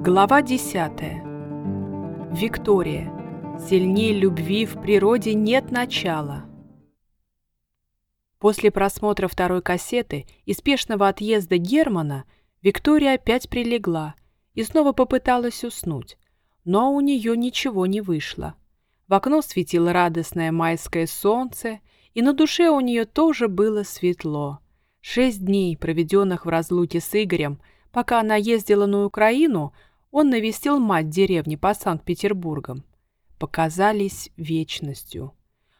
Глава 10. Виктория. Сильней любви в природе нет начала. После просмотра второй кассеты и спешного отъезда Германа Виктория опять прилегла и снова попыталась уснуть, но у нее ничего не вышло. В окно светило радостное майское солнце, и на душе у нее тоже было светло. Шесть дней, проведенных в разлуке с Игорем, пока она ездила на Украину, он навестил мать деревни по Санкт-Петербургам. Показались вечностью.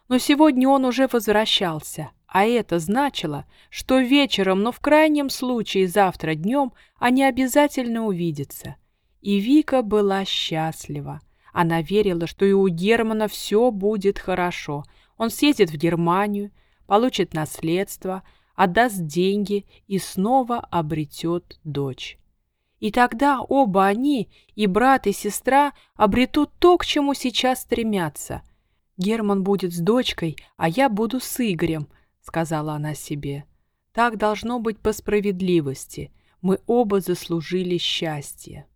Но сегодня он уже возвращался, а это значило, что вечером, но в крайнем случае завтра днем, они обязательно увидятся. И Вика была счастлива. Она верила, что и у Германа все будет хорошо. Он съездит в Германию, получит наследство, отдаст деньги и снова обретет дочь. И тогда оба они, и брат, и сестра, обретут то, к чему сейчас стремятся. «Герман будет с дочкой, а я буду с Игорем», — сказала она себе. «Так должно быть по справедливости. Мы оба заслужили счастье».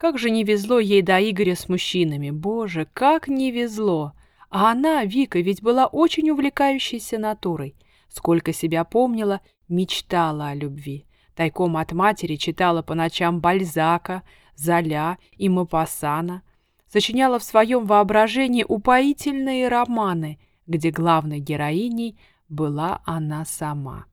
Как же не везло ей до Игоря с мужчинами. Боже, как не везло! А она, Вика, ведь была очень увлекающейся натурой. Сколько себя помнила, мечтала о любви. Тайком от матери читала по ночам Бальзака, Золя и Мапассана. Сочиняла в своем воображении упоительные романы, где главной героиней была она сама.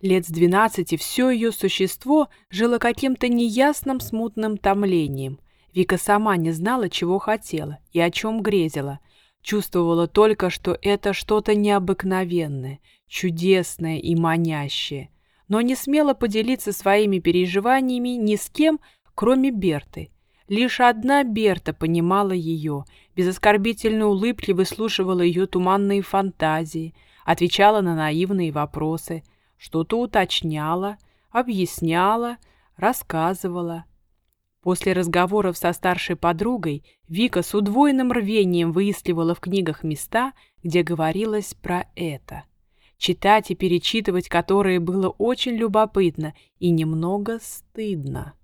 Лет с двенадцати все ее существо жило каким-то неясным смутным томлением. Вика сама не знала, чего хотела и о чем грезила. Чувствовала только, что это что-то необыкновенное, чудесное и манящее – но не смела поделиться своими переживаниями ни с кем, кроме Берты. Лишь одна Берта понимала ее, без оскорбительной улыбки выслушивала ее туманные фантазии, отвечала на наивные вопросы, что-то уточняла, объясняла, рассказывала. После разговоров со старшей подругой Вика с удвоенным рвением выискивала в книгах места, где говорилось про это читать и перечитывать которые было очень любопытно и немного стыдно.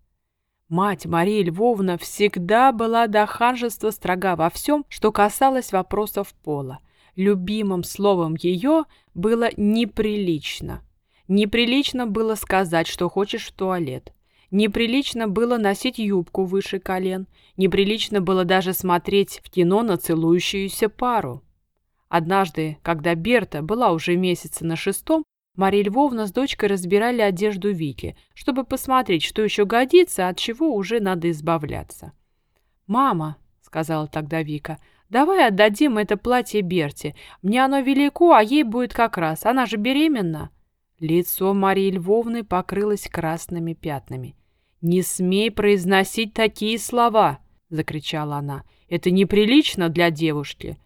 Мать Мария Львовна всегда была до ханжества строга во всем, что касалось вопросов пола. Любимым словом ее было «неприлично». Неприлично было сказать, что хочешь в туалет. Неприлично было носить юбку выше колен. Неприлично было даже смотреть в кино на целующуюся пару. Однажды, когда Берта была уже месяца на шестом, Мария Львовна с дочкой разбирали одежду Вики, чтобы посмотреть, что еще годится, от чего уже надо избавляться. «Мама», — сказала тогда Вика, — «давай отдадим это платье Берте. Мне оно велико, а ей будет как раз. Она же беременна». Лицо Марии Львовны покрылось красными пятнами. «Не смей произносить такие слова!» — закричала она. «Это неприлично для девушки.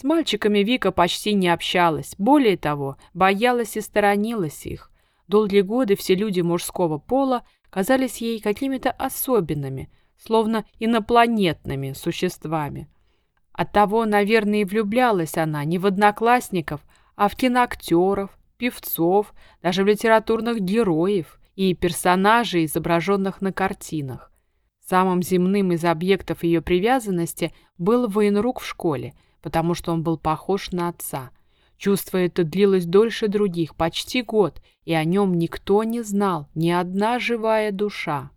С мальчиками Вика почти не общалась, более того, боялась и сторонилась их. Долгие годы все люди мужского пола казались ей какими-то особенными, словно инопланетными существами. Оттого, наверное, и влюблялась она не в одноклассников, а в киноактеров, певцов, даже в литературных героев и персонажей, изображенных на картинах. Самым земным из объектов ее привязанности был военрук в школе – потому что он был похож на отца. Чувство это длилось дольше других, почти год, и о нем никто не знал, ни одна живая душа.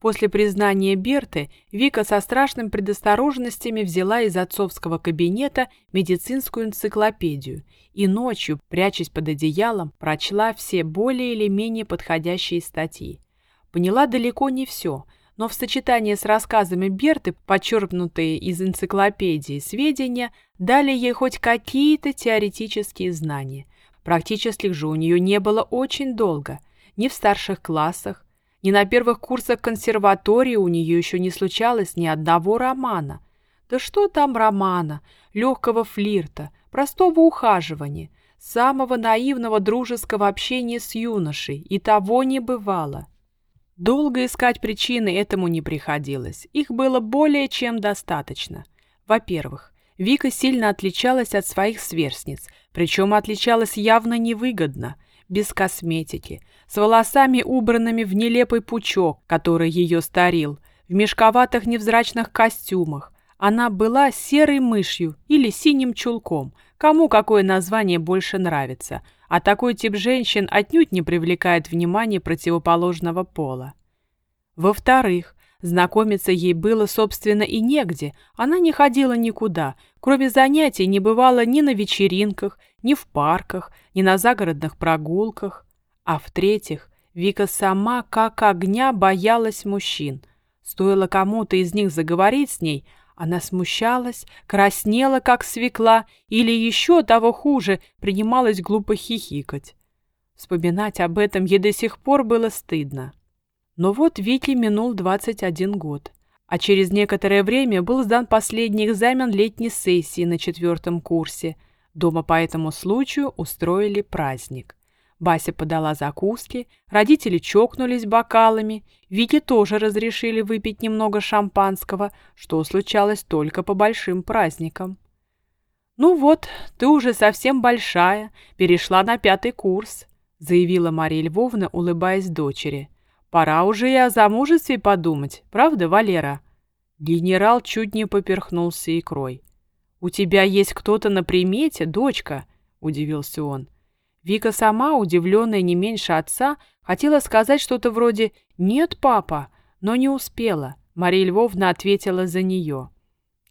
После признания Берты Вика со страшными предосторожностями взяла из отцовского кабинета медицинскую энциклопедию и ночью, прячась под одеялом, прочла все более или менее подходящие статьи. Поняла далеко не все – но в сочетании с рассказами Берты, подчеркнутые из энциклопедии сведения, дали ей хоть какие-то теоретические знания. Практических же у нее не было очень долго, ни в старших классах, ни на первых курсах консерватории у нее еще не случалось ни одного романа. Да что там романа, легкого флирта, простого ухаживания, самого наивного дружеского общения с юношей, и того не бывало. Долго искать причины этому не приходилось. Их было более чем достаточно. Во-первых, Вика сильно отличалась от своих сверстниц, причем отличалась явно невыгодно, без косметики, с волосами убранными в нелепый пучок, который ее старил, в мешковатых невзрачных костюмах. Она была серой мышью или синим чулком, кому какое название больше нравится, а такой тип женщин отнюдь не привлекает внимание противоположного пола. Во-вторых, знакомиться ей было, собственно, и негде, она не ходила никуда, кроме занятий не бывала ни на вечеринках, ни в парках, ни на загородных прогулках. А в-третьих, Вика сама как огня боялась мужчин. Стоило кому-то из них заговорить с ней, она смущалась, краснела, как свекла, или еще того хуже, принималась глупо хихикать. Вспоминать об этом ей до сих пор было стыдно. Но вот Вике минул 21 год, а через некоторое время был сдан последний экзамен летней сессии на четвертом курсе. Дома по этому случаю устроили праздник. Бася подала закуски, родители чокнулись бокалами, Вике тоже разрешили выпить немного шампанского, что случалось только по большим праздникам. «Ну вот, ты уже совсем большая, перешла на пятый курс», заявила Мария Львовна, улыбаясь дочери. «Пора уже и о замужестве подумать, правда, Валера?» Генерал чуть не поперхнулся икрой. «У тебя есть кто-то на примете, дочка?» – удивился он. Вика сама, удивленная не меньше отца, хотела сказать что-то вроде «Нет, папа», но не успела. Мария Львовна ответила за нее.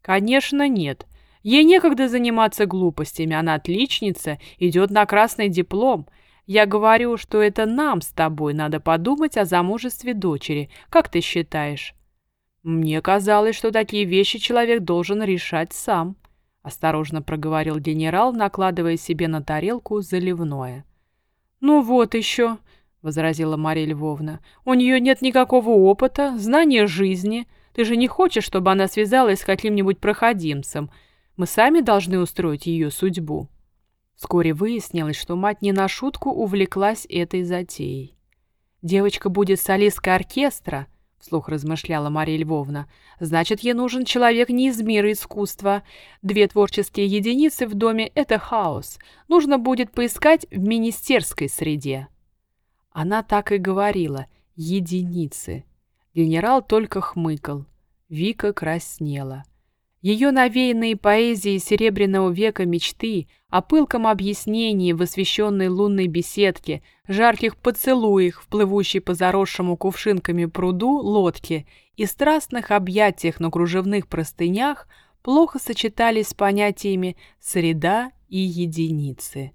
«Конечно, нет. Ей некогда заниматься глупостями. Она отличница, идет на красный диплом. Я говорю, что это нам с тобой надо подумать о замужестве дочери. Как ты считаешь?» «Мне казалось, что такие вещи человек должен решать сам». — осторожно проговорил генерал, накладывая себе на тарелку заливное. «Ну вот еще», — возразила Мария Львовна, — «у нее нет никакого опыта, знания жизни. Ты же не хочешь, чтобы она связалась с каким-нибудь проходимцем. Мы сами должны устроить ее судьбу». Вскоре выяснилось, что мать не на шутку увлеклась этой затеей. Девочка будет солисткой оркестра, вслух размышляла Мария Львовна. Значит, ей нужен человек не из мира искусства. Две творческие единицы в доме – это хаос. Нужно будет поискать в министерской среде. Она так и говорила – единицы. Генерал только хмыкал. Вика краснела. Ее навеянные поэзией Серебряного века мечты о пылком объяснении в освещенной лунной беседке, жарких поцелуях в плывущей по заросшему кувшинками пруду лодке и страстных объятиях на кружевных простынях плохо сочетались с понятиями «среда» и «единицы».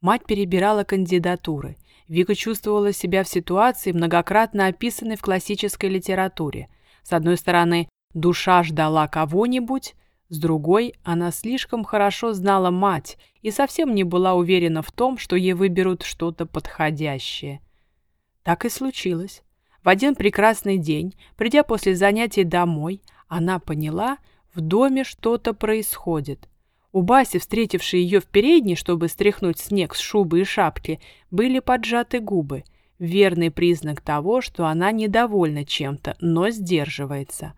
Мать перебирала кандидатуры. Вика чувствовала себя в ситуации, многократно описанной в классической литературе. С одной стороны, Душа ждала кого-нибудь, с другой она слишком хорошо знала мать и совсем не была уверена в том, что ей выберут что-то подходящее. Так и случилось. В один прекрасный день, придя после занятий домой, она поняла, в доме что-то происходит. У Баси, встретившей ее в передней, чтобы стряхнуть снег с шубы и шапки, были поджаты губы. Верный признак того, что она недовольна чем-то, но сдерживается –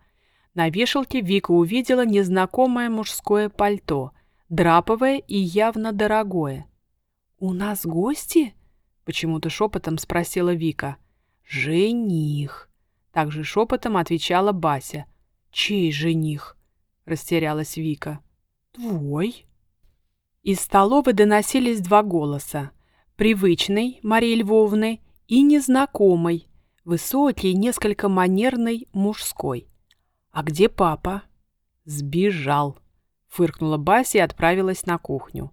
на вешалке Вика увидела незнакомое мужское пальто, драповое и явно дорогое. «У нас гости?» — почему-то шепотом спросила Вика. «Жених!» — также шепотом отвечала Бася. «Чей жених?» — растерялась Вика. «Твой?» Из столовой доносились два голоса. Привычный, Марии Львовны, и незнакомый, высокий, несколько манерный, мужской. «А где папа?» «Сбежал», — фыркнула Бася и отправилась на кухню.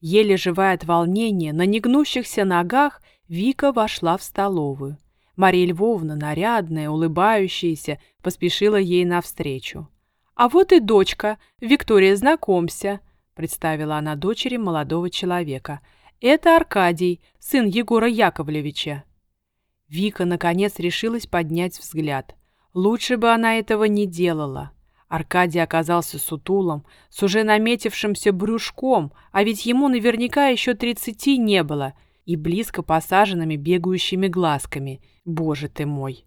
Еле живая от волнения, на негнущихся ногах Вика вошла в столовую. Мария Львовна, нарядная, улыбающаяся, поспешила ей навстречу. «А вот и дочка. Виктория, знакомься», — представила она дочери молодого человека. «Это Аркадий, сын Егора Яковлевича». Вика, наконец, решилась поднять взгляд. Лучше бы она этого не делала. Аркадий оказался сутулом, с уже наметившимся брюшком, а ведь ему наверняка еще тридцати не было, и близко посаженными бегающими глазками. Боже ты мой!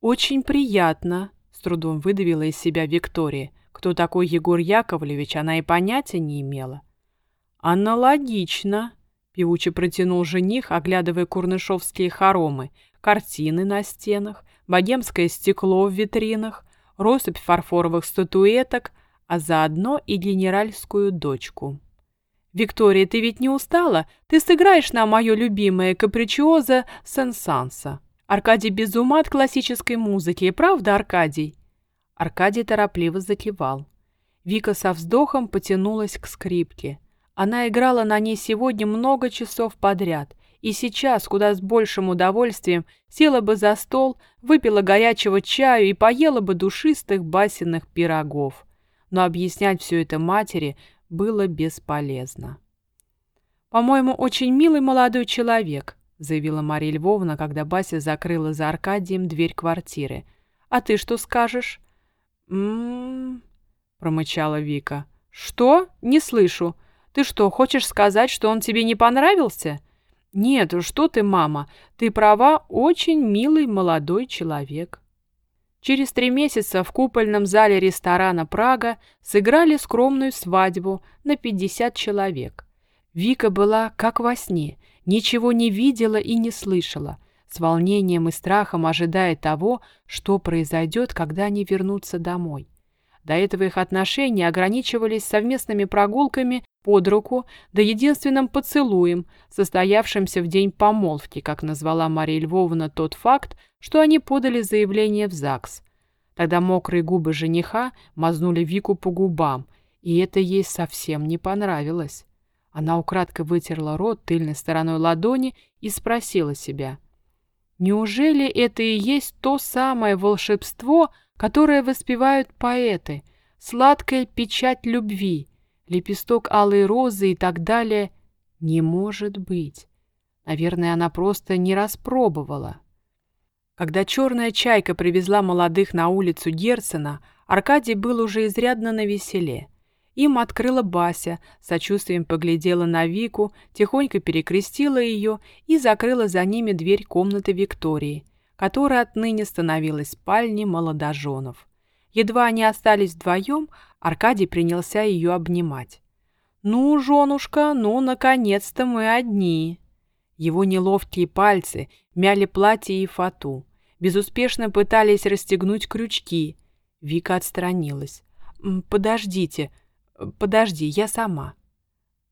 «Очень приятно», — с трудом выдавила из себя Виктория. Кто такой Егор Яковлевич, она и понятия не имела. «Аналогично», — певуче протянул жених, оглядывая курнышовские хоромы, картины на стенах, богемское стекло в витринах, россыпь фарфоровых статуэток, а заодно и генеральскую дочку. «Виктория, ты ведь не устала? Ты сыграешь на мое любимое капричиоза Сен-Санса. Аркадий без ума от классической музыки, правда, Аркадий?» Аркадий торопливо закивал. Вика со вздохом потянулась к скрипке. Она играла на ней сегодня много часов подряд, и сейчас, куда с большим удовольствием, села бы за стол, выпила горячего чаю и поела бы душистых басенных пирогов. Но объяснять все это матери было бесполезно. «По-моему, очень милый молодой человек», заявила Мария Львовна, когда Бася закрыла за Аркадием дверь квартиры. «А ты что скажешь?» «М-м-м», промычала Вика. «Что? Не слышу. Ты что, хочешь сказать, что он тебе не понравился?» «Нет, что ты, мама, ты права, очень милый молодой человек». Через три месяца в купольном зале ресторана «Прага» сыграли скромную свадьбу на 50 человек. Вика была как во сне, ничего не видела и не слышала, с волнением и страхом ожидая того, что произойдет, когда они вернутся домой. До этого их отношения ограничивались совместными прогулками под руку, да единственным поцелуем, состоявшимся в день помолвки, как назвала Мария Львовна тот факт, что они подали заявление в ЗАГС. Тогда мокрые губы жениха мазнули Вику по губам, и это ей совсем не понравилось. Она украдкой вытерла рот тыльной стороной ладони и спросила себя. «Неужели это и есть то самое волшебство, которое воспевают поэты? Сладкая печать любви, лепесток алой розы и так далее? Не может быть. Наверное, она просто не распробовала». Когда черная чайка привезла молодых на улицу Герцена, Аркадий был уже изрядно навеселе. Им открыла Бася, сочувствием поглядела на Вику, тихонько перекрестила ее и закрыла за ними дверь комнаты Виктории, которая отныне становилась спальней молодоженов. Едва они остались вдвоем, Аркадий принялся ее обнимать. «Ну, женушка, ну, наконец-то мы одни!» Его неловкие пальцы мяли платье и фату. Безуспешно пытались расстегнуть крючки. Вика отстранилась. «Подождите, подожди, я сама».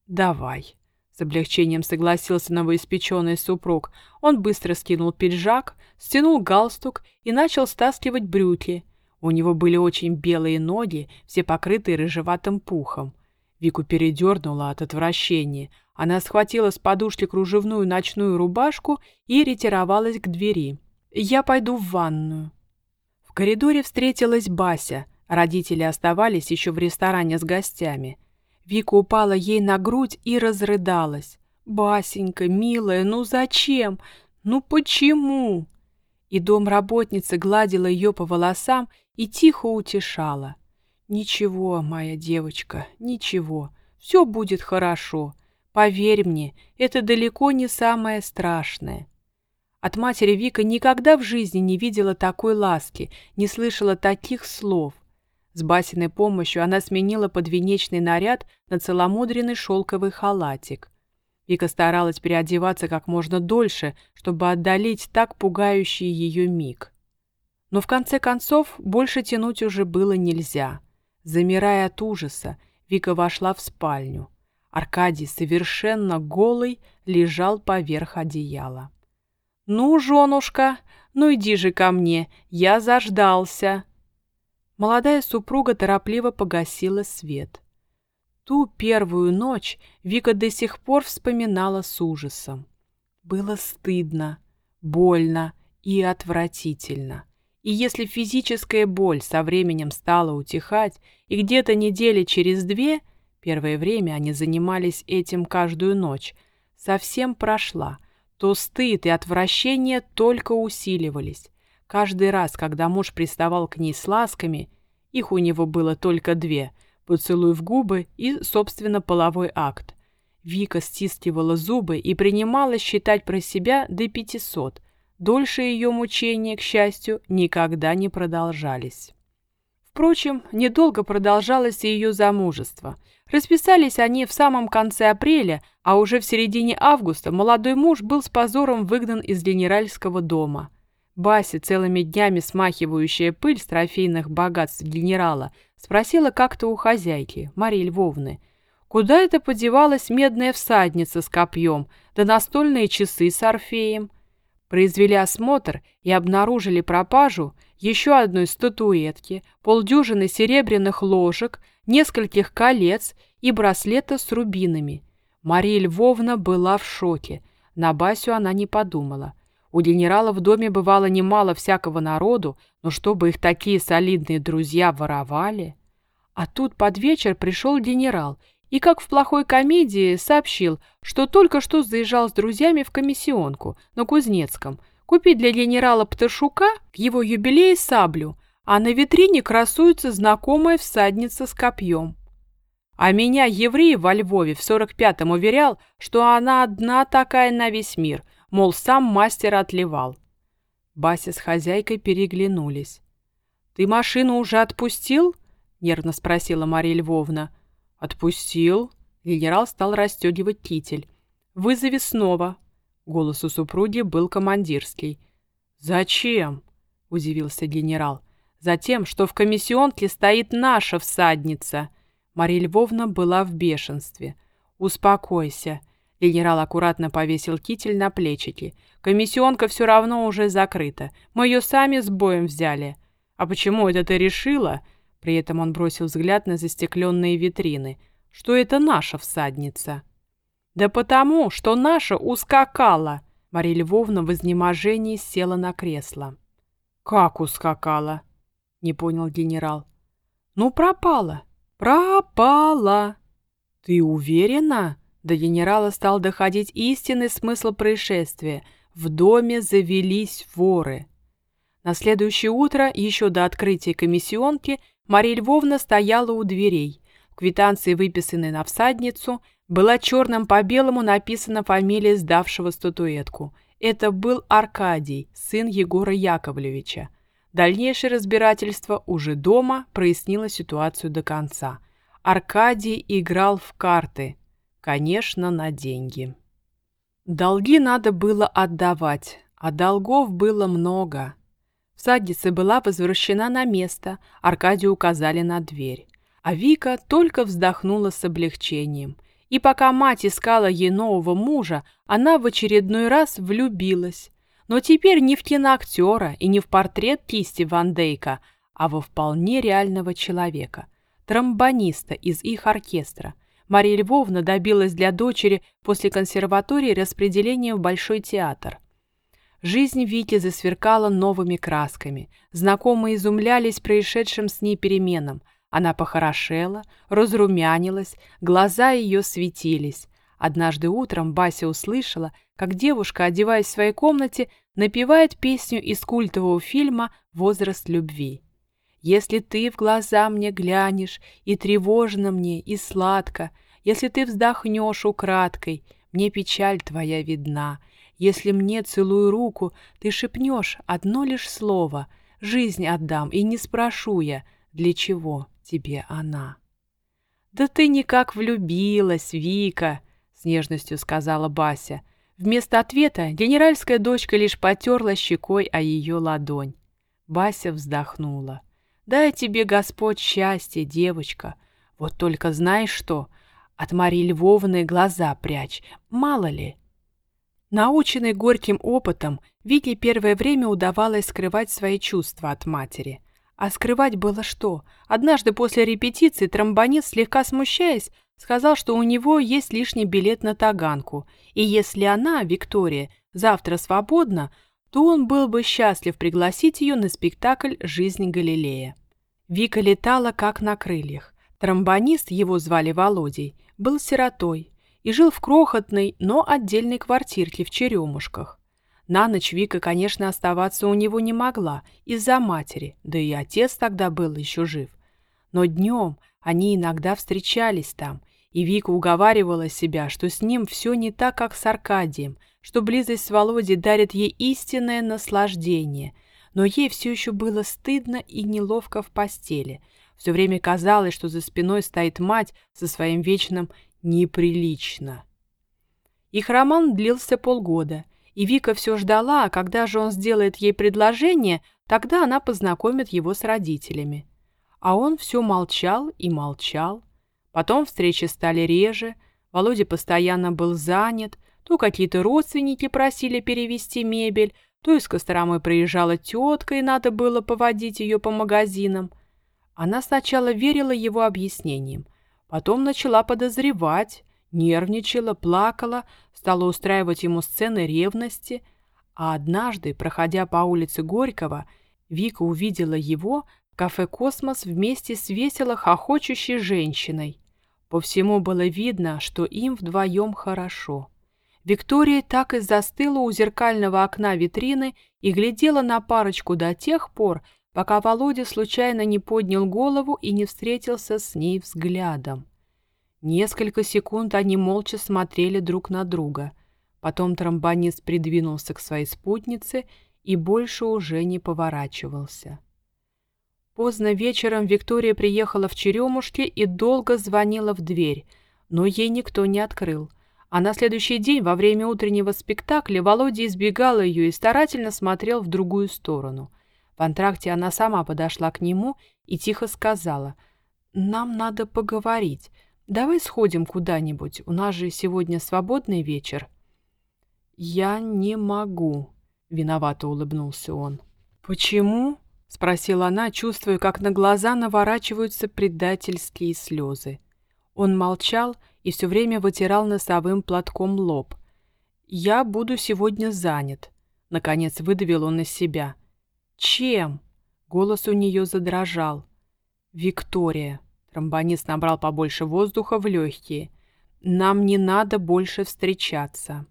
«Давай», — с облегчением согласился новоиспеченный супруг. Он быстро скинул пиджак, стянул галстук и начал стаскивать брюки. У него были очень белые ноги, все покрытые рыжеватым пухом. Вику передернула от отвращения. Она схватила с подушки кружевную ночную рубашку и ретировалась к двери. «Я пойду в ванную». В коридоре встретилась Бася. Родители оставались еще в ресторане с гостями. Вика упала ей на грудь и разрыдалась. «Басенька, милая, ну зачем? Ну почему?» И домработница гладила ее по волосам и тихо утешала. «Ничего, моя девочка, ничего, все будет хорошо. Поверь мне, это далеко не самое страшное». От матери Вика никогда в жизни не видела такой ласки, не слышала таких слов. С Басиной помощью она сменила подвенечный наряд на целомудренный шелковый халатик. Вика старалась переодеваться как можно дольше, чтобы отдалить так пугающий ее миг. Но в конце концов больше тянуть уже было нельзя. Замирая от ужаса, Вика вошла в спальню. Аркадий, совершенно голый, лежал поверх одеяла. «Ну, женушка, ну иди же ко мне, я заждался!» Молодая супруга торопливо погасила свет. Ту первую ночь Вика до сих пор вспоминала с ужасом. Было стыдно, больно и отвратительно. И если физическая боль со временем стала утихать, и где-то недели через две, первое время они занимались этим каждую ночь, совсем прошла, то стыд и отвращение только усиливались. Каждый раз, когда муж приставал к ней с ласками, их у него было только две – поцелуй в губы и, собственно, половой акт. Вика стискивала зубы и принималась считать про себя до пятисот – Дольше ее мучения, к счастью, никогда не продолжались. Впрочем, недолго продолжалось и ее замужество. Расписались они в самом конце апреля, а уже в середине августа молодой муж был с позором выгнан из генеральского дома. Бася, целыми днями смахивающая пыль с трофейных богатств генерала, спросила как-то у хозяйки, Марии Львовны, куда это подевалась медная всадница с копьем, да настольные часы с орфеем. Произвели осмотр и обнаружили пропажу еще одной статуэтки, полдюжины серебряных ложек, нескольких колец и браслета с рубинами. Мария Львовна была в шоке. На Басю она не подумала. У генерала в доме бывало немало всякого народу, но чтобы их такие солидные друзья воровали... А тут под вечер пришел генерал и, как в плохой комедии, сообщил, что только что заезжал с друзьями в комиссионку на Кузнецком купить для генерала Пташука к его юбилею саблю, а на витрине красуется знакомая всадница с копьем. А меня еврей во Львове в 45-м уверял, что она одна такая на весь мир – мол, сам мастер отливал. Бася с хозяйкой переглянулись. «Ты машину уже отпустил?» — нервно спросила Мария Львовна. «Отпустил». Генерал стал расстегивать китель. «Вызови снова». Голос у супруги был командирский. «Зачем?» — удивился генерал. «Затем, что в комиссионке стоит наша всадница». Мария Львовна была в бешенстве. «Успокойся. Генерал аккуратно повесил китель на плечики. «Комиссионка все равно уже закрыта. Мы ее сами с боем взяли». «А почему это ты решила?» При этом он бросил взгляд на застекленные витрины. «Что это наша всадница?» «Да потому, что наша ускакала!» Мария Львовна в изнеможении села на кресло. «Как ускакала?» — не понял генерал. «Ну, пропала!» «Пропала!» «Ты уверена?» До генерала стал доходить истинный смысл происшествия. В доме завелись воры. На следующее утро, еще до открытия комиссионки, Мария Львовна стояла у дверей. В квитанции, выписанной на всадницу, была черным по белому написана фамилия сдавшего статуэтку. Это был Аркадий, сын Егора Яковлевича. Дальнейшее разбирательство уже дома прояснило ситуацию до конца. Аркадий играл в карты – Конечно, на деньги. Долги надо было отдавать, а долгов было много. Всадница была возвращена на место, Аркадию указали на дверь. А Вика только вздохнула с облегчением. И пока мать искала ей нового мужа, она в очередной раз влюбилась. Но теперь не в киноактера и не в портрет кисти Ван Дейка, а во вполне реального человека, тромбониста из их оркестра, Мария Львовна добилась для дочери после консерватории распределения в Большой театр. Жизнь Вики засверкала новыми красками. Знакомые изумлялись происшедшим с ней переменам. Она похорошела, разрумянилась, глаза ее светились. Однажды утром Бася услышала, как девушка, одеваясь в своей комнате, напевает песню из культового фильма «Возраст любви». Если ты в глаза мне глянешь, и тревожно мне, и сладко, Если ты вздохнешь украдкой, мне печаль твоя видна, Если мне целую руку, ты шепнешь одно лишь слово, Жизнь отдам, и не спрошу я, для чего тебе она. «Да ты никак влюбилась, Вика!» — с нежностью сказала Бася. Вместо ответа генеральская дочка лишь потерла щекой о ее ладонь. Бася вздохнула. Дай тебе Господь счастье, девочка. Вот только знаешь что, от Марии Львовны глаза прячь, мало ли. Наученный горьким опытом, Вике первое время удавалось скрывать свои чувства от матери. А скрывать было что? Однажды после репетиции тромбонист, слегка смущаясь, сказал, что у него есть лишний билет на Таганку, и если она, Виктория, завтра свободна, то он был бы счастлив пригласить ее на спектакль «Жизнь Галилея». Вика летала как на крыльях. Тромбонист, его звали Володей, был сиротой и жил в крохотной, но отдельной квартирке в Черемушках. На ночь Вика, конечно, оставаться у него не могла из-за матери, да и отец тогда был еще жив. Но днем они иногда встречались там, и Вика уговаривала себя, что с ним все не так, как с Аркадием, что близость с Володей дарит ей истинное наслаждение – но ей все еще было стыдно и неловко в постели. Все время казалось, что за спиной стоит мать со своим вечным «неприлично». Их роман длился полгода, И Вика все ждала, а когда же он сделает ей предложение, тогда она познакомит его с родителями. А он все молчал и молчал. Потом встречи стали реже, Володя постоянно был занят, то какие-то родственники просили перевести мебель, то из Костромы приезжала тетка, и надо было поводить ее по магазинам. Она сначала верила его объяснениям, потом начала подозревать, нервничала, плакала, стала устраивать ему сцены ревности, а однажды, проходя по улице Горького, Вика увидела его в кафе «Космос» вместе с весело хохочущей женщиной. По всему было видно, что им вдвоем хорошо. Виктория так и застыла у зеркального окна витрины и глядела на парочку до тех пор, пока Володя случайно не поднял голову и не встретился с ней взглядом. Несколько секунд они молча смотрели друг на друга. Потом тромбонист придвинулся к своей спутнице и больше уже не поворачивался. Поздно вечером Виктория приехала в Черемушки и долго звонила в дверь, но ей никто не открыл. А на следующий день, во время утреннего спектакля, Володя избегал ее и старательно смотрел в другую сторону. В антракте она сама подошла к нему и тихо сказала «Нам надо поговорить». Давай сходим куда-нибудь, у нас же сегодня свободный вечер». «Я не могу», — виновато улыбнулся он. «Почему?» — спросила она, чувствуя, как на глаза наворачиваются предательские слезы. Он молчал и все время вытирал носовым платком лоб. «Я буду сегодня занят», — наконец выдавил он из себя. «Чем?» — голос у нее задрожал. «Виктория», Тромбонист набрал побольше воздуха в легкие. «Нам не надо больше встречаться».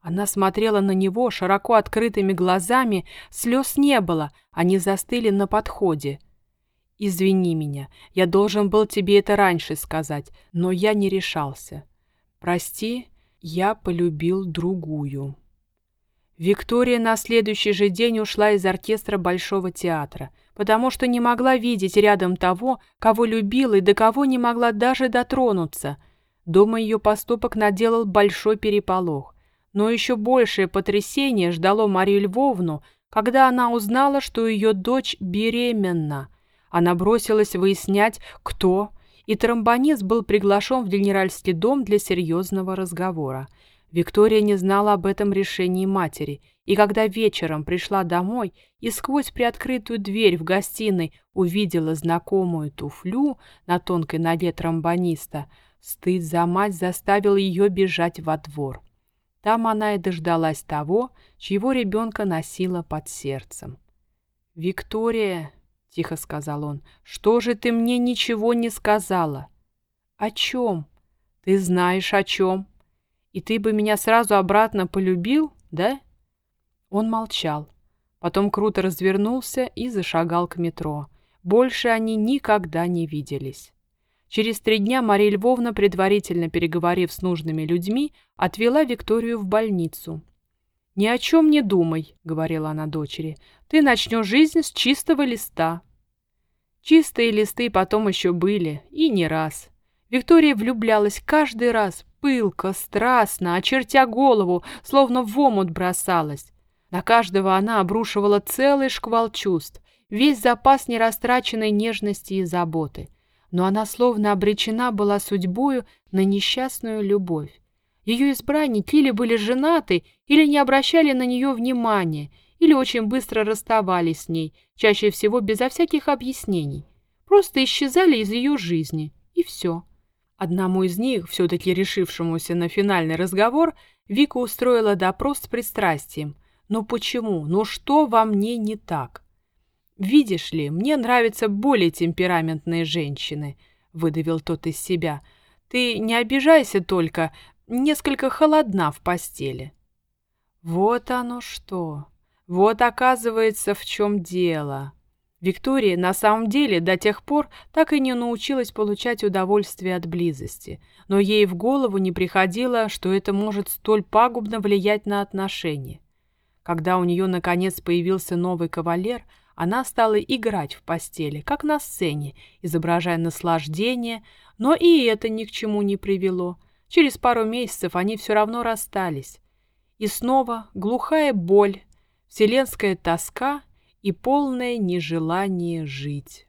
Она смотрела на него широко открытыми глазами, слез не было, они застыли на подходе. «Извини меня, я должен был тебе это раньше сказать, но я не решался. Прости, я полюбил другую». Виктория на следующий же день ушла из оркестра Большого театра – потому что не могла видеть рядом того, кого любила и до кого не могла даже дотронуться. Дома ее поступок наделал большой переполох. Но еще большее потрясение ждало Марию Львовну, когда она узнала, что ее дочь беременна. Она бросилась выяснять, кто, и тромбонист был приглашен в генеральский дом для серьезного разговора. Виктория не знала об этом решении матери, и когда вечером пришла домой и сквозь приоткрытую дверь в гостиной увидела знакомую туфлю на тонкой ноге тромбониста, стыд за мать заставил ее бежать во двор. Там она и дождалась того, чьего ребенка носила под сердцем. «Виктория», — тихо сказал он, — «что же ты мне ничего не сказала?» «О чем?» «Ты знаешь, о чем?» И ты бы меня сразу обратно полюбил, да?» Он молчал. Потом круто развернулся и зашагал к метро. Больше они никогда не виделись. Через три дня Мария Львовна, предварительно переговорив с нужными людьми, отвела Викторию в больницу. «Ни о чем не думай», — говорила она дочери. «Ты начнешь жизнь с чистого листа». Чистые листы потом еще были, и не раз. Виктория влюблялась каждый раз, пылко, страстно, очертя голову, словно в омут бросалась. На каждого она обрушивала целый шквал чувств, весь запас нерастраченной нежности и заботы. Но она словно обречена была судьбою на несчастную любовь. Ее избранники или были женаты, или не обращали на нее внимания, или очень быстро расставались с ней, чаще всего безо всяких объяснений. Просто исчезали из ее жизни, и все. Одному из них, все-таки решившемуся на финальный разговор, Вика устроила допрос с пристрастием. «Ну почему? Ну что во мне не так?» «Видишь ли, мне нравятся более темпераментные женщины», — выдавил тот из себя. «Ты не обижайся только, несколько холодна в постели». «Вот оно что! Вот оказывается, в чем дело!» Виктория на самом деле до тех пор так и не научилась получать удовольствие от близости, но ей в голову не приходило, что это может столь пагубно влиять на отношения. Когда у нее наконец появился новый кавалер, она стала играть в постели, как на сцене, изображая наслаждение, но и это ни к чему не привело. Через пару месяцев они все равно расстались. И снова глухая боль, вселенская тоска и полное нежелание жить.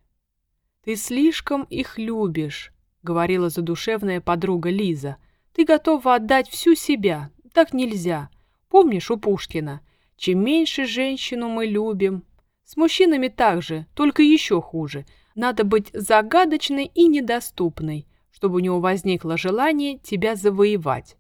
«Ты слишком их любишь», — говорила задушевная подруга Лиза. «Ты готова отдать всю себя. Так нельзя. Помнишь у Пушкина? Чем меньше женщину мы любим. С мужчинами так же, только еще хуже. Надо быть загадочной и недоступной, чтобы у него возникло желание тебя завоевать».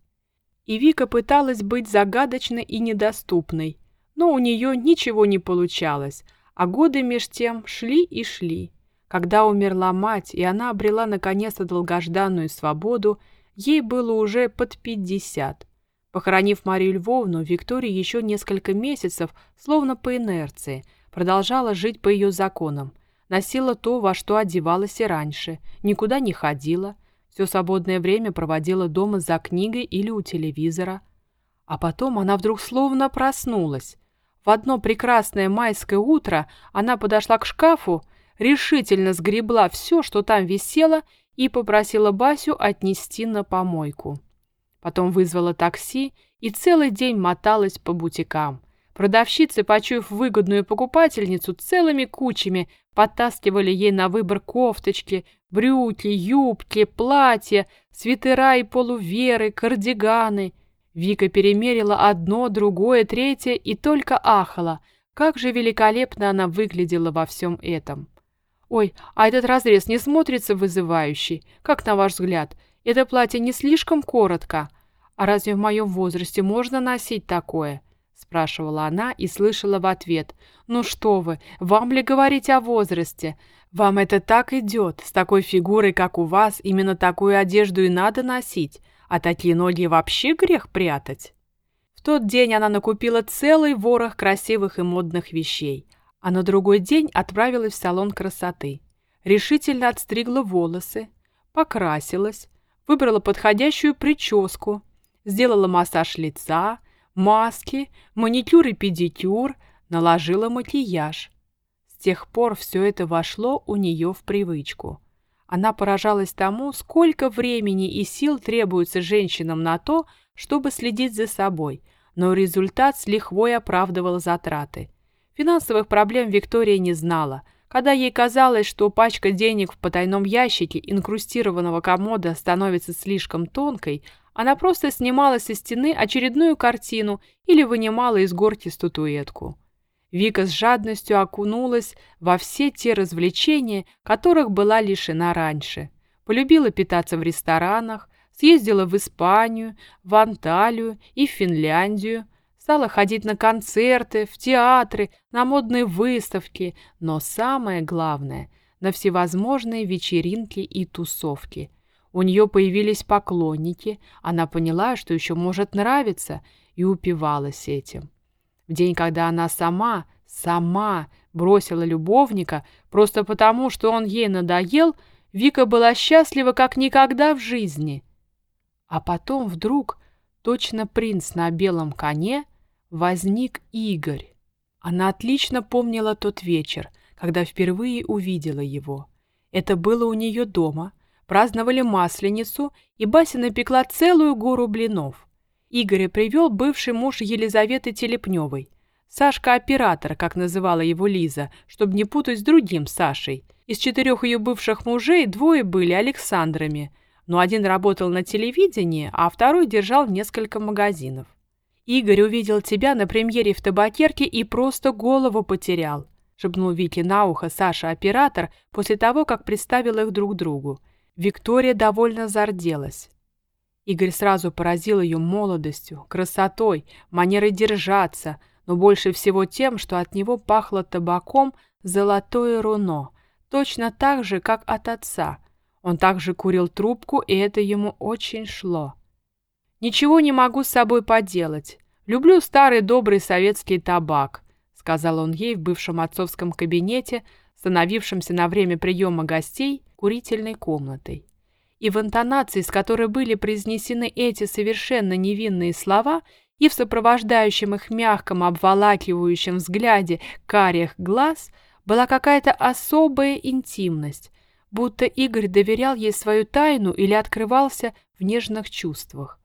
И Вика пыталась быть загадочной и недоступной, но у нее ничего не получалось, а годы меж тем шли и шли. Когда умерла мать, и она обрела наконец-то долгожданную свободу, ей было уже под пятьдесят. Похоронив Марию Львовну, Виктория еще несколько месяцев, словно по инерции, продолжала жить по ее законам. Носила то, во что одевалась и раньше, никуда не ходила, все свободное время проводила дома за книгой или у телевизора. А потом она вдруг словно проснулась. В одно прекрасное майское утро она подошла к шкафу, решительно сгребла все, что там висело, и попросила Басю отнести на помойку. Потом вызвала такси и целый день моталась по бутикам. Продавщицы, почуяв выгодную покупательницу, целыми кучами подтаскивали ей на выбор кофточки, брюки, юбки, платья, свитера и полуверы, кардиганы. Вика перемерила одно, другое, третье и только ахала, как же великолепно она выглядела во всем этом. «Ой, а этот разрез не смотрится вызывающий? Как на ваш взгляд? Это платье не слишком коротко? А разве в моем возрасте можно носить такое?» спрашивала она и слышала в ответ. «Ну что вы, вам ли говорить о возрасте? Вам это так идет, с такой фигурой, как у вас, именно такую одежду и надо носить, а такие ноги вообще грех прятать». В тот день она накупила целый ворох красивых и модных вещей, а на другой день отправилась в салон красоты. Решительно отстригла волосы, покрасилась, выбрала подходящую прическу, сделала массаж лица, маски, маникюр и педикюр, наложила макияж. С тех пор все это вошло у нее в привычку. Она поражалась тому, сколько времени и сил требуется женщинам на то, чтобы следить за собой, но результат с лихвой оправдывал затраты. Финансовых проблем Виктория не знала. Когда ей казалось, что пачка денег в потайном ящике инкрустированного комода становится слишком тонкой, она просто снимала со стены очередную картину или вынимала из горки статуэтку. Вика с жадностью окунулась во все те развлечения, которых была лишена раньше. Полюбила питаться в ресторанах, съездила в Испанию, в Анталию и Финляндию, Стала ходить на концерты, в театры, на модные выставки, но самое главное – на всевозможные вечеринки и тусовки. У нее появились поклонники, она поняла, что еще может нравиться, и упивалась этим. День, когда она сама, сама бросила любовника, просто потому, что он ей надоел, Вика была счастлива как никогда в жизни. А потом вдруг, точно принц на белом коне, возник Игорь. Она отлично помнила тот вечер, когда впервые увидела его. Это было у нее дома, праздновали Масленицу, и Бася напекла целую гору блинов. Игоря привел бывший муж Елизаветы Телепневой. Сашка-оператор, как называла его Лиза, чтобы не путать с другим Сашей. Из четырех ее бывших мужей двое были Александрами, но один работал на телевидении, а второй держал несколько магазинов. Игорь увидел тебя на премьере в табакерке и просто голову потерял», — шепнул Вике на ухо Саша-оператор после того, как представил их друг другу. Виктория довольно зарделась. Игорь сразу поразил ее молодостью, красотой, манерой держаться, но больше всего тем, что от него пахло табаком золотое руно, точно так же, как от отца. Он также курил трубку, и это ему очень шло. «Ничего не могу с собой поделать. Люблю старый добрый советский табак», — сказал он ей в бывшем отцовском кабинете, становившемся на время приема гостей курительной комнатой. И в интонации, с которой были произнесены эти совершенно невинные слова, и в сопровождающем их мягком обволакивающем взгляде карих глаз была какая-то особая интимность, будто Игорь доверял ей свою тайну или открывался в нежных чувствах.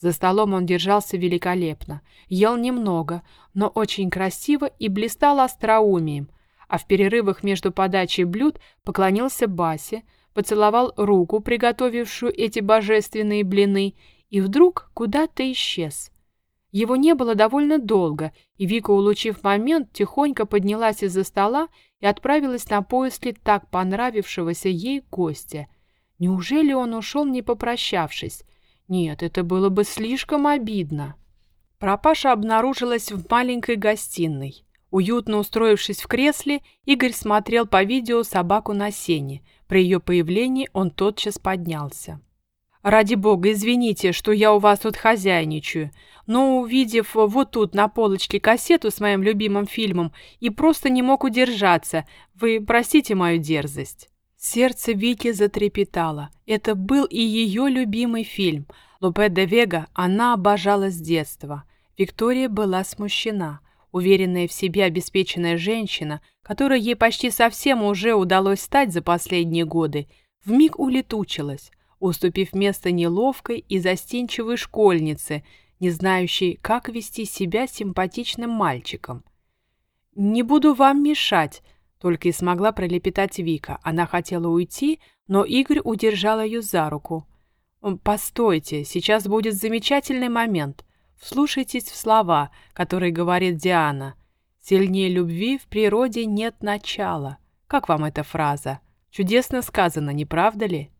За столом он держался великолепно, ел немного, но очень красиво и блистал остроумием, а в перерывах между подачей блюд поклонился Басе, поцеловал руку, приготовившую эти божественные блины, и вдруг куда-то исчез. Его не было довольно долго, и Вика, улучив момент, тихонько поднялась из-за стола и отправилась на поиски так понравившегося ей гостя. Неужели он ушел, не попрощавшись? Нет, это было бы слишком обидно. Пропаша обнаружилась в маленькой гостиной. Уютно устроившись в кресле, Игорь смотрел по видео собаку на сене. При ее появлении он тотчас поднялся. «Ради бога, извините, что я у вас тут хозяйничаю, но, увидев вот тут на полочке кассету с моим любимым фильмом, и просто не мог удержаться, вы простите мою дерзость». Сердце Вики затрепетало. Это был и ее любимый фильм. Лопе де Вега она обожала с детства. Виктория была смущена. Уверенная в себе обеспеченная женщина, которой ей почти совсем уже удалось стать за последние годы, вмиг улетучилась, уступив место неловкой и застенчивой школьнице, не знающей, как вести себя симпатичным мальчиком. «Не буду вам мешать», только и смогла пролепетать Вика. Она хотела уйти, но Игорь удержал ее за руку. «Постойте, сейчас будет замечательный момент. Вслушайтесь в слова, которые говорит Диана. Сильнее любви в природе нет начала. Как вам эта фраза? Чудесно сказано, не правда ли?»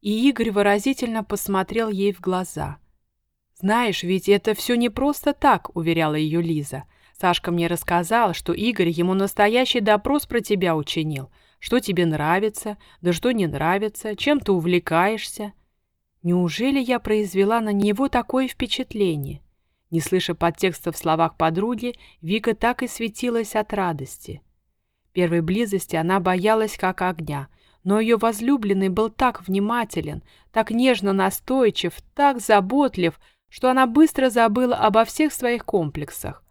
И Игорь выразительно посмотрел ей в глаза. «Знаешь, ведь это все не просто так», — уверяла ее Лиза. Сашка мне рассказал, что Игорь ему настоящий допрос про тебя учинил. Что тебе нравится, да что не нравится, чем ты увлекаешься. Неужели я произвела на него такое впечатление? Не слыша подтекста в словах подруги, Вика так и светилась от радости. Первой близости она боялась как огня, но ее возлюбленный был так внимателен, так нежно настойчив, так заботлив, что она быстро забыла обо всех своих комплексах.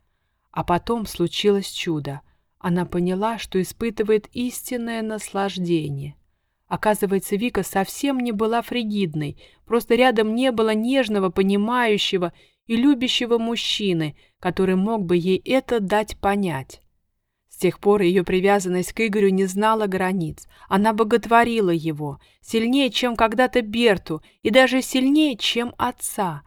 А потом случилось чудо. Она поняла, что испытывает истинное наслаждение. Оказывается, Вика совсем не была фригидной, просто рядом не было нежного, понимающего и любящего мужчины, который мог бы ей это дать понять. С тех пор ее привязанность к Игорю не знала границ. Она боготворила его, сильнее, чем когда-то Берту, и даже сильнее, чем отца.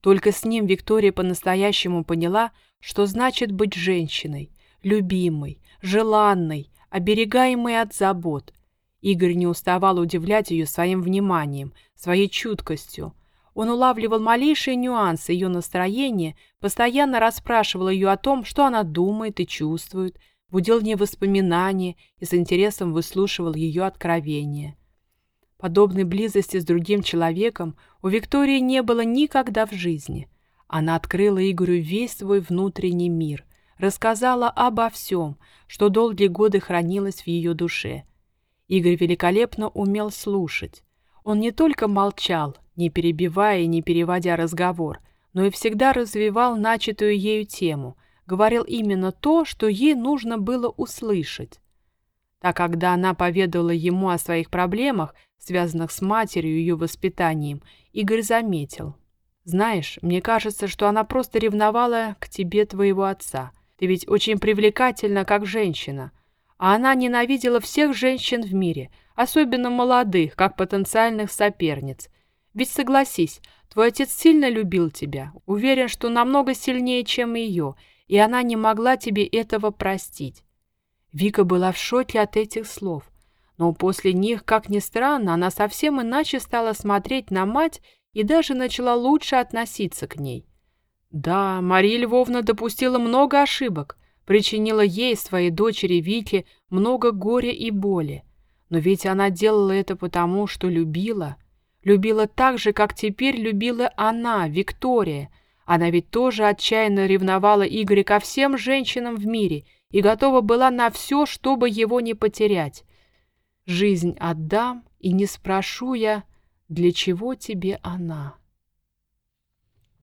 Только с ним Виктория по-настоящему поняла, что значит быть женщиной, любимой, желанной, оберегаемой от забот. Игорь не уставал удивлять ее своим вниманием, своей чуткостью. Он улавливал малейшие нюансы ее настроения, постоянно расспрашивал ее о том, что она думает и чувствует, будил в ней воспоминания и с интересом выслушивал ее откровения. Подобной близости с другим человеком у Виктории не было никогда в жизни – она открыла Игорю весь свой внутренний мир, рассказала обо всем, что долгие годы хранилось в ее душе. Игорь великолепно умел слушать. Он не только молчал, не перебивая и не переводя разговор, но и всегда развивал начатую ею тему, говорил именно то, что ей нужно было услышать. Так, когда она поведала ему о своих проблемах, связанных с матерью и ее воспитанием, Игорь заметил – знаешь, мне кажется, что она просто ревновала к тебе твоего отца. Ты ведь очень привлекательна как женщина. А она ненавидела всех женщин в мире, особенно молодых, как потенциальных соперниц. Ведь согласись, твой отец сильно любил тебя, уверен, что намного сильнее, чем ее, и она не могла тебе этого простить. Вика была в шоке от этих слов. Но после них, как ни странно, она совсем иначе стала смотреть на мать и даже начала лучше относиться к ней. Да, Мария Львовна допустила много ошибок, причинила ей, своей дочери Вике, много горя и боли. Но ведь она делала это потому, что любила. Любила так же, как теперь любила она, Виктория. Она ведь тоже отчаянно ревновала Игоря ко всем женщинам в мире и готова была на все, чтобы его не потерять. Жизнь отдам, и не спрошу я, для чего тебе она?